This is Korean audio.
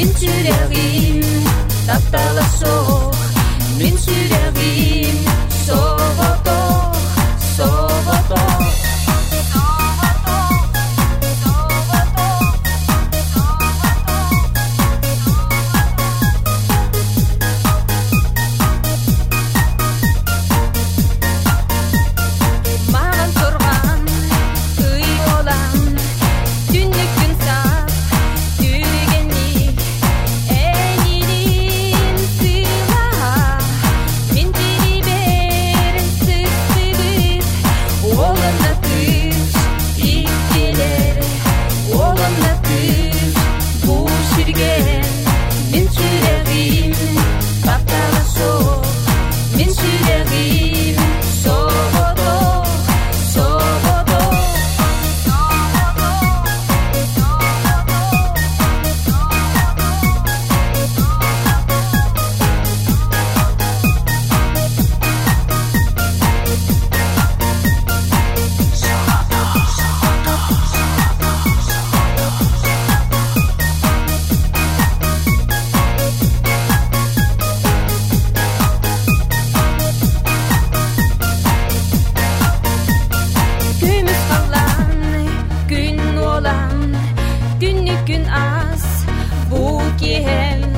인지력이 답답했어 that the Ass bok i helg